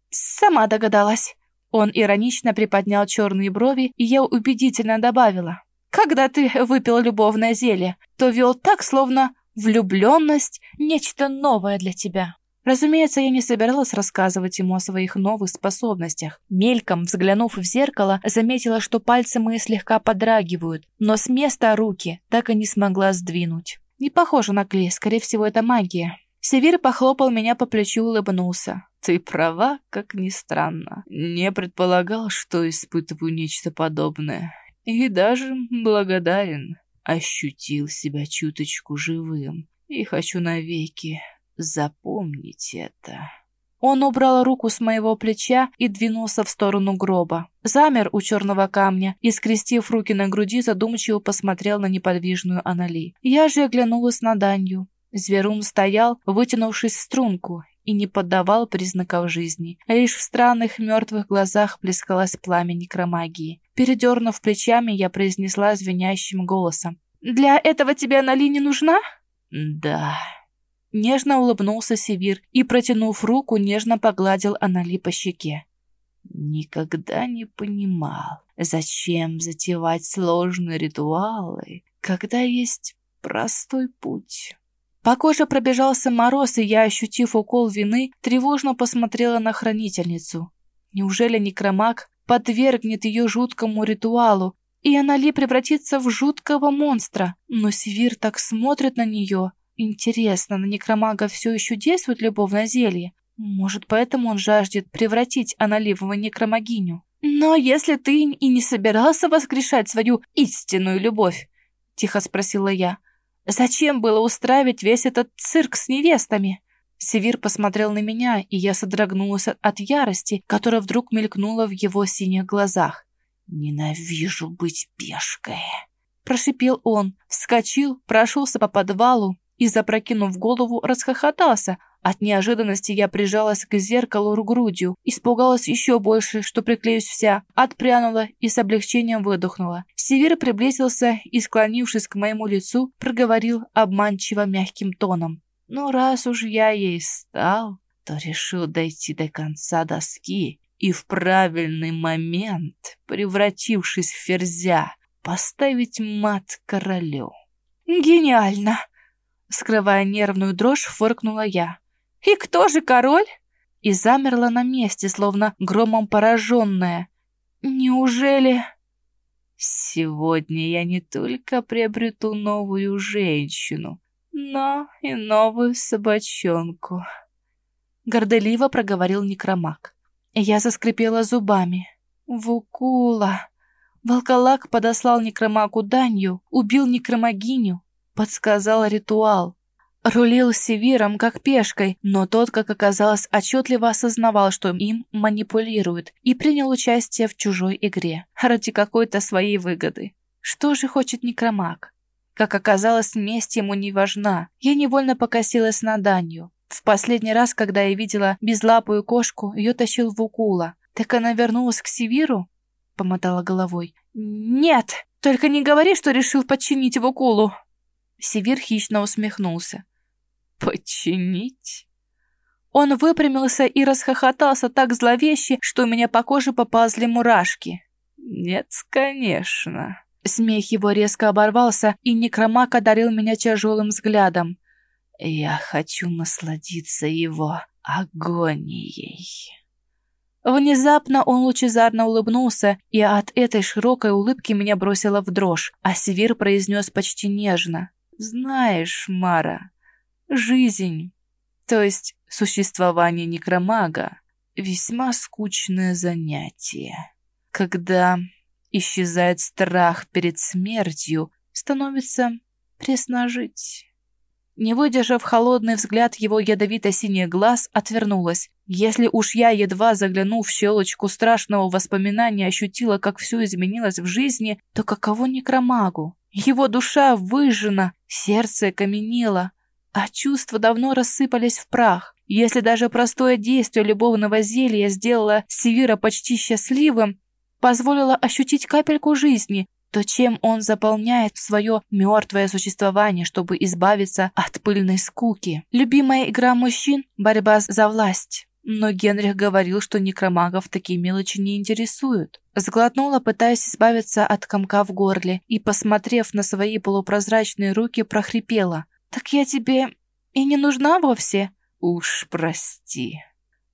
«Сама догадалась». Он иронично приподнял черные брови, и я убедительно добавила. «Когда ты выпил любовное зелье, то вел так, словно влюбленность — нечто новое для тебя». Разумеется, я не собиралась рассказывать ему о своих новых способностях. Мельком, взглянув в зеркало, заметила, что пальцы мои слегка подрагивают, но с места руки так и не смогла сдвинуть. Не похоже на клей, скорее всего, это магия. Севир похлопал меня по плечу и улыбнулся. «Ты права, как ни странно. Не предполагал, что испытываю нечто подобное. И даже благодарен. Ощутил себя чуточку живым. И хочу навеки Запомнить это. Он убрал руку с моего плеча и двинулся в сторону гроба. Замер у черного камня и, скрестив руки на груди, задумчиво посмотрел на неподвижную Анали. Я же оглянулась на Данью. Зверун стоял, вытянувшись в струнку, и не поддавал признаков жизни. Лишь в странных мертвых глазах плескалось пламя некромагии. Передернув плечами, я произнесла звенящим голосом. «Для этого тебе Анали не нужна?» «Да», Нежно улыбнулся Севир и, протянув руку, нежно погладил Анали по щеке. Никогда не понимал, зачем затевать сложные ритуалы, когда есть простой путь. По коже пробежался мороз, и я, ощутив укол вины, тревожно посмотрела на хранительницу. Неужели некромаг подвергнет ее жуткому ритуалу, и Анали превратится в жуткого монстра? Но Севир так смотрит на нее, Интересно, на некромага все еще действует любовное зелье? Может, поэтому он жаждет превратить Аналив в некромагиню? Но если ты и не собирался воскрешать свою истинную любовь, тихо спросила я, зачем было устраивать весь этот цирк с невестами? Севир посмотрел на меня, и я содрогнулась от ярости, которая вдруг мелькнула в его синих глазах. «Ненавижу быть пешкой!» Прошипел он, вскочил, прошелся по подвалу, и, запрокинув голову, расхохотался. От неожиданности я прижалась к зеркалу грудью, испугалась еще больше, что приклеюсь вся, отпрянула и с облегчением выдохнула. Север приблизился и, склонившись к моему лицу, проговорил обманчиво мягким тоном. «Ну, раз уж я ей стал, то решил дойти до конца доски и в правильный момент, превратившись в ферзя, поставить мат королю». «Гениально!» Скрывая нервную дрожь, фыркнула я. «И кто же король?» И замерла на месте, словно громом пораженная. «Неужели...» «Сегодня я не только приобрету новую женщину, но и новую собачонку. Горделиво проговорил некромаг. Я заскрипела зубами. Вукула. Волколак подослал некромагу Данью, убил некромагиню, подсказал ритуал. Рулил Севиром как пешкой, но тот, как оказалось, отчетливо осознавал, что им манипулируют, и принял участие в чужой игре, ради какой-то своей выгоды. Что же хочет некромаг? Как оказалось, месть ему не важна. Я невольно покосилась на Данью. В последний раз, когда я видела безлапую кошку, ее тащил Вукула. Так она вернулась к Севиру? Помотала головой. Нет, только не говори, что решил подчинить Вукулу. Севир хищно усмехнулся. «Починить?» Он выпрямился и расхохотался так зловеще, что у меня по коже поползли мурашки. «Нет, конечно». Смех его резко оборвался, и некромак одарил меня тяжелым взглядом. «Я хочу насладиться его агонией». Внезапно он лучезарно улыбнулся, и от этой широкой улыбки меня бросило в дрожь, а Севир произнес почти нежно. Знаешь, Мара, жизнь, то есть существование некромага, весьма скучное занятие. Когда исчезает страх перед смертью, становится пресно жить. Не выдержав холодный взгляд его ядовито-синих глаз, отвернулась. Если уж я, едва заглянув в щелочку страшного воспоминания, ощутила, как все изменилось в жизни, то каково некромагу? Его душа выжжена, сердце каменело, а чувства давно рассыпались в прах. Если даже простое действие любовного зелья сделало Севира почти счастливым, позволило ощутить капельку жизни, то чем он заполняет свое мертвое существование, чтобы избавиться от пыльной скуки? Любимая игра мужчин – борьба за власть. Но Генрих говорил, что некромагов такие мелочи не интересуют. Сглотнула, пытаясь избавиться от комка в горле, и, посмотрев на свои полупрозрачные руки, прохрипела. «Так я тебе и не нужна вовсе?» «Уж прости».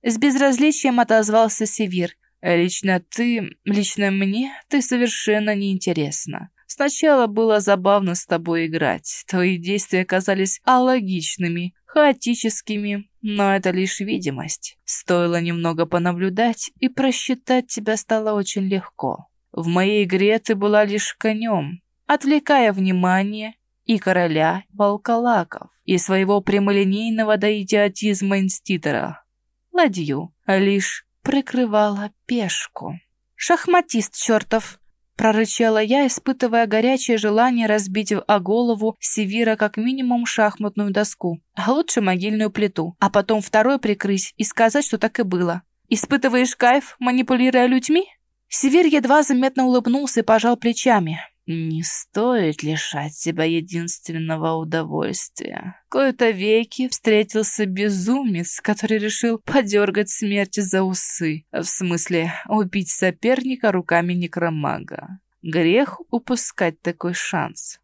С безразличием отозвался Севир. «Лично ты, лично мне ты совершенно неинтересна. Сначала было забавно с тобой играть. Твои действия казались алогичными, хаотическими, но это лишь видимость. Стоило немного понаблюдать, и просчитать тебя стало очень легко. В моей игре ты была лишь конем, отвлекая внимание и короля волколаков, и своего прямолинейного до идиотизма инститора. Ладью, лишь прикрывала пешку. «Шахматист чертов!» Прорычала я, испытывая горячее желание разбить о голову Севира как минимум шахматную доску, а лучше могильную плиту, а потом второй прикрыть и сказать, что так и было. «Испытываешь кайф, манипулируя людьми?» Севир едва заметно улыбнулся и пожал плечами. Не стоит лишать себя единственного удовольствия. Кое-то веки встретился безумец, который решил подергать смерти за усы. В смысле, убить соперника руками некромага. Грех упускать такой шанс.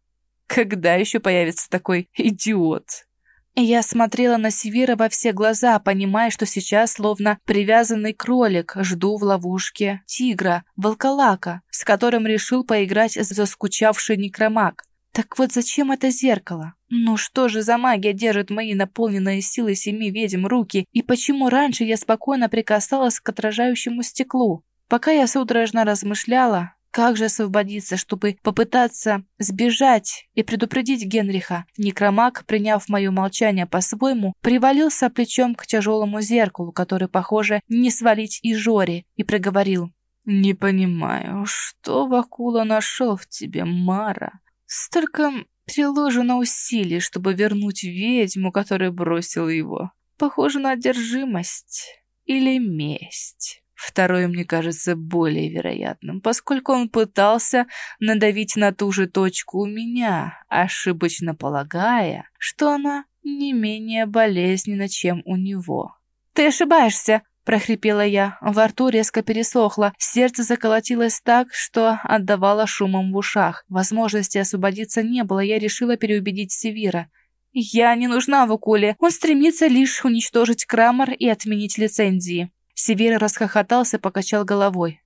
Когда еще появится такой идиот? Я смотрела на Севира во все глаза, понимая, что сейчас, словно привязанный кролик, жду в ловушке тигра, волколака, с которым решил поиграть заскучавший некромаг. Так вот зачем это зеркало? Ну что же за магия держит мои наполненные силой семи ведьм руки, и почему раньше я спокойно прикасалась к отражающему стеклу? Пока я судорожно размышляла, как же освободиться, чтобы попытаться сбежать и предупредить Генриха? Некромаг, приняв мое молчание по-своему, привалился плечом к тяжелому зеркалу, который, похоже, не свалить и Жори, и проговорил. «Не понимаю, что Вакула нашел в тебе, Мара? Столько приложено усилий, чтобы вернуть ведьму, которая бросила его. Похоже на одержимость или месть». Второе мне кажется более вероятным, поскольку он пытался надавить на ту же точку у меня, ошибочно полагая, что она не менее болезненна, чем у него. «Ты ошибаешься!» – прохрипела я. Во рту резко пересохло, сердце заколотилось так, что отдавало шумом в ушах. Возможности освободиться не было, я решила переубедить Севира. «Я не нужна Вукуле, он стремится лишь уничтожить Крамер и отменить лицензии». Север расхохотался, покачал головой.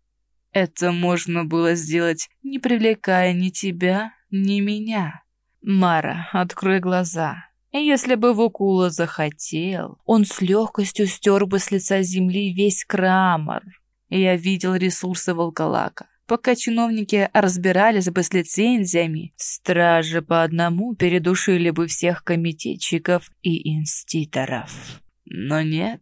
«Это можно было сделать, не привлекая ни тебя, ни меня. Мара, открой глаза. Если бы Вукула захотел, он с легкостью стер бы с лица земли весь Крамор. Я видел ресурсы волколака. Пока чиновники разбирались бы с лицензиями, стражи по одному передушили бы всех комитетчиков и инститоров. Но нет,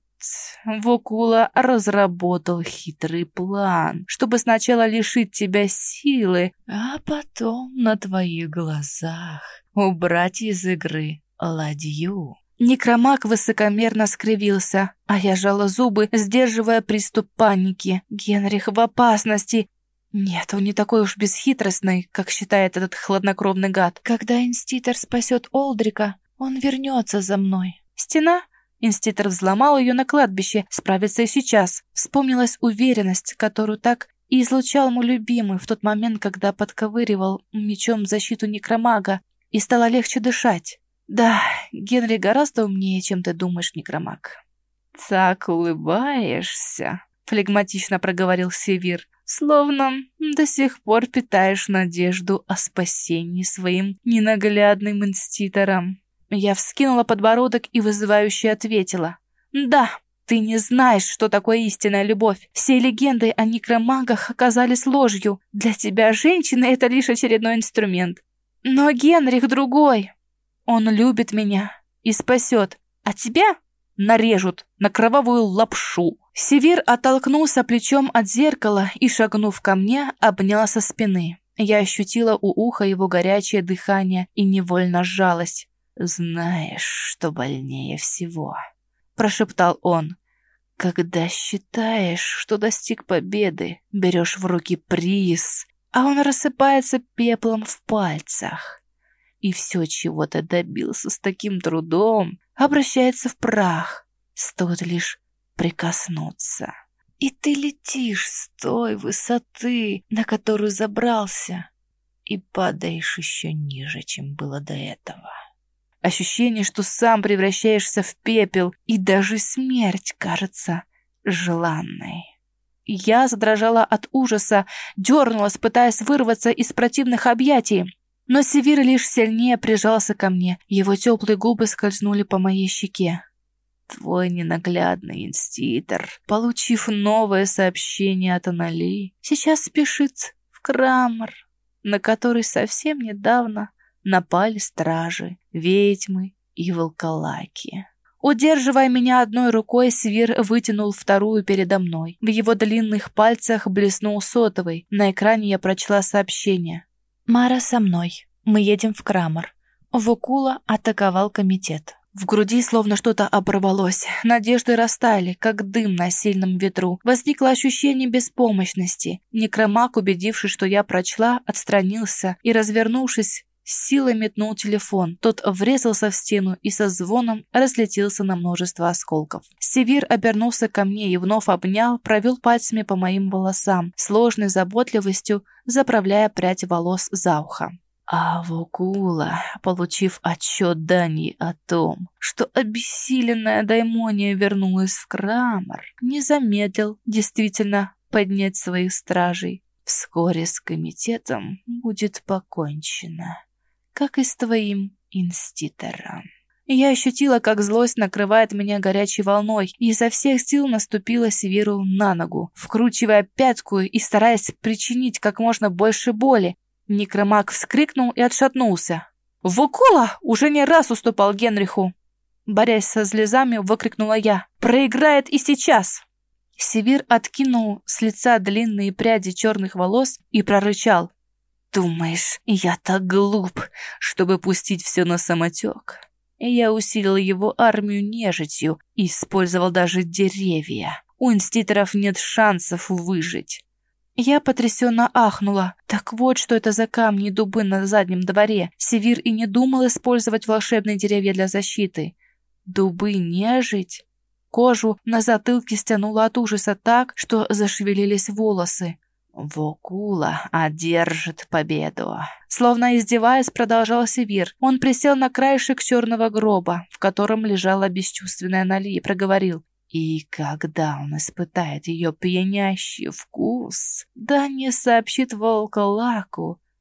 Вокула разработал хитрый план, чтобы сначала лишить тебя силы, а потом на твоих глазах убрать из игры ладью. Некромаг высокомерно скривился, а я жала зубы, сдерживая приступ паники. Генрих в опасности. Нет, он не такой уж бесхитростный, как считает этот хладнокровный гад. Когда инститор спасет Олдрика, он вернется за мной. Стена? Инститор взломал ее на кладбище, справится и сейчас. Вспомнилась уверенность, которую так и излучал мой любимый в тот момент, когда подковыривал мечом защиту некромага, и стало легче дышать. Да, Генри гораздо умнее, чем ты думаешь, некромаг. Так улыбаешься, флегматично проговорил Севир, словно до сих пор питаешь надежду о спасении своим ненаглядным инститором. Я вскинула подбородок и вызывающе ответила. «Да, ты не знаешь, что такое истинная любовь. Все легенды о некромагах оказались ложью. Для тебя женщина — это лишь очередной инструмент. Но Генрих другой. Он любит меня и спасет. А тебя нарежут на кровавую лапшу». Севир оттолкнулся плечом от зеркала и, шагнув ко мне, обнял со спины. Я ощутила у уха его горячее дыхание и невольно сжалась. «Знаешь, что больнее всего?» — прошептал он. «Когда считаешь, что достиг победы, берешь в руки приз, а он рассыпается пеплом в пальцах. И все, чего ты добился с таким трудом, обращается в прах, стоит лишь прикоснуться. И ты летишь с той высоты, на которую забрался, и падаешь еще ниже, чем было до этого». Ощущение, что сам превращаешься в пепел, и даже смерть кажется желанной. Я задрожала от ужаса, дернулась, пытаясь вырваться из противных объятий. Но Севир лишь сильнее прижался ко мне, его теплые губы скользнули по моей щеке. Твой ненаглядный инститор, получив новое сообщение от Анали, сейчас спешит в Крамор, на который совсем недавно напали стражи, ведьмы и волколаки. Удерживая меня одной рукой, Свир вытянул вторую передо мной. В его длинных пальцах блеснул сотовый. На экране я прочла сообщение. «Мара со мной. Мы едем в Крамор. Вукула атаковал комитет». В груди словно что-то оборвалось. Надежды растаяли, как дым на сильном ветру. Возникло ощущение беспомощности. Некромак, убедившись, что я прочла, отстранился и, развернувшись, силой метнул телефон. Тот врезался в стену и со звоном разлетелся на множество осколков. Севир обернулся ко мне и вновь обнял, провел пальцами по моим волосам, сложной заботливостью заправляя прядь волос за ухо. А Вокула, получив отчет Дани о том, что обессиленная Даймония вернулась в Крамор, не замедлил действительно поднять своих стражей. Вскоре с комитетом будет покончено как и с твоим инститором. Я ощутила, как злость накрывает меня горячей волной, и изо всех сил наступила Северу на ногу, вкручивая пятку и стараясь причинить как можно больше боли. Некромаг вскрикнул и отшатнулся. «Вукула уже не раз уступал Генриху!» Борясь со слезами, выкрикнула я. «Проиграет и сейчас!» Севир откинул с лица длинные пряди черных волос и прорычал. Думаешь, я так глуп, чтобы пустить все на самотек? Я усилил его армию нежитью и использовал даже деревья. У инститоров нет шансов выжить. Я потрясенно ахнула. Так вот, что это за камни и дубы на заднем дворе. Севир и не думал использовать волшебные деревья для защиты. Дубы нежить? Кожу на затылке стянуло от ужаса так, что зашевелились волосы. Вокула одержит победу. Словно издеваясь, продолжал Севир. Он присел на краешек черного гроба, в котором лежала бесчувственная Нали, и проговорил. И когда он испытает ее пьянящий вкус, да не сообщит волка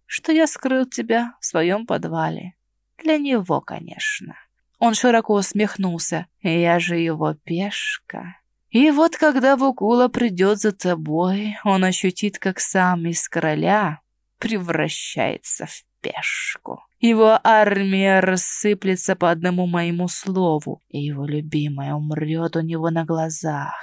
что я скрыл тебя в своем подвале. Для него, конечно. Он широко усмехнулся. «Я же его пешка». И вот когда Вукула придет за тобой, он ощутит, как сам из короля превращается в пешку. Его армия рассыплется по одному моему слову, и его любимая умрет у него на глазах.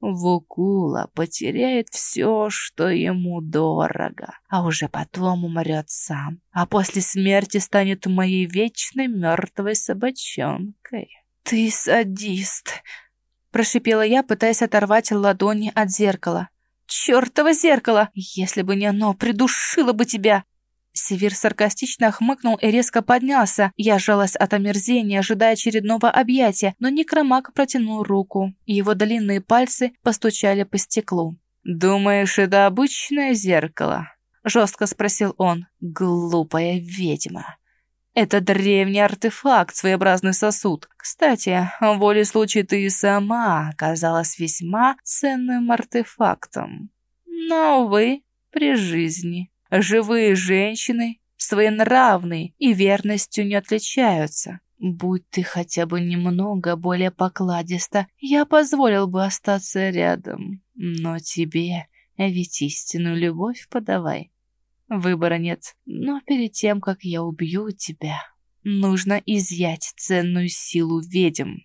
Вукула потеряет все, что ему дорого, а уже потом умрет сам, а после смерти станет моей вечной мертвой собачонкой. «Ты садист!» Прошипела я, пытаясь оторвать ладони от зеркала. «Чёртово зеркало! Если бы не оно, придушило бы тебя!» Севир саркастично хмыкнул и резко поднялся. Я сжалась от омерзения, ожидая очередного объятия, но некромаг протянул руку, его длинные пальцы постучали по стеклу. «Думаешь, это обычное зеркало?» — жестко спросил он. «Глупая ведьма. Это древний артефакт, своеобразный сосуд. Кстати, в воле случая ты и сама оказалась весьма ценным артефактом. Но, увы, при жизни. Живые женщины своенравны и верностью не отличаются. Будь ты хотя бы немного более покладиста, я позволил бы остаться рядом. Но тебе ведь истинную любовь подавай. Выбора нет. Но перед тем, как я убью тебя, нужно изъять ценную силу ведьм.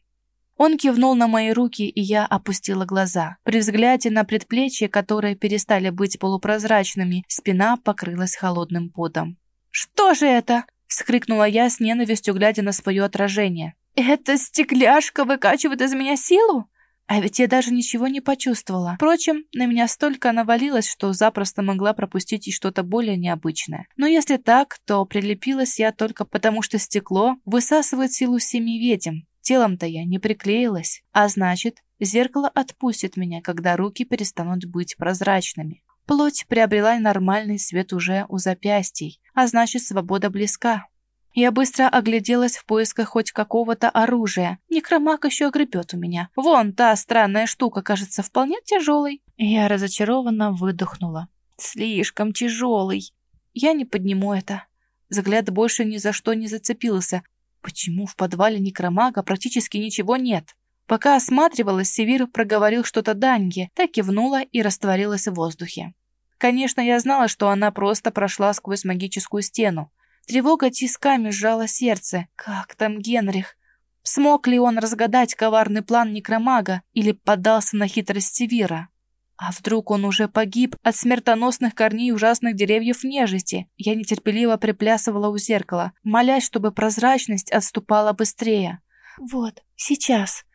Он кивнул на мои руки, и я опустила глаза. При взгляде на предплечья, которые перестали быть полупрозрачными, спина покрылась холодным потом. «Что же это?» — вскрикнула я с ненавистью, глядя на свое отражение. «Это стекляшка выкачивает из меня силу?» А ведь я даже ничего не почувствовала. Впрочем, на меня столько навалилось, что запросто могла пропустить и что-то более необычное. Но если так, то прилепилась я только потому, что стекло высасывает силу семи ведьм. Телом-то я не приклеилась. А значит, зеркало отпустит меня, когда руки перестанут быть прозрачными. Плоть приобрела нормальный свет уже у запястий, а значит, свобода близка. Я быстро огляделась в поисках хоть какого-то оружия. Некромаг еще огребет у меня. Вон та странная штука кажется вполне тяжелой. Я разочарованно выдохнула. Слишком тяжелый. Я не подниму это. Взгляд больше ни за что не зацепился. Почему в подвале некромага практически ничего нет? Пока осматривалась, Севир проговорил что-то Данье, так кивнула и растворилась в воздухе. Конечно, я знала, что она просто прошла сквозь магическую стену. Тревога тисками сжала сердце. Как там Генрих? Смог ли он разгадать коварный план некромага или поддался на хитрость Севира? А вдруг он уже погиб от смертоносных корней ужасных деревьев нежити? Я нетерпеливо приплясывала у зеркала, молясь, чтобы прозрачность отступала быстрее. «Вот, сейчас.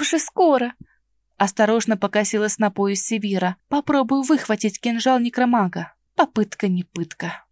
Уже скоро!» Осторожно покосилась на пояс Севира. «Попробую выхватить кинжал некромага. Попытка не пытка».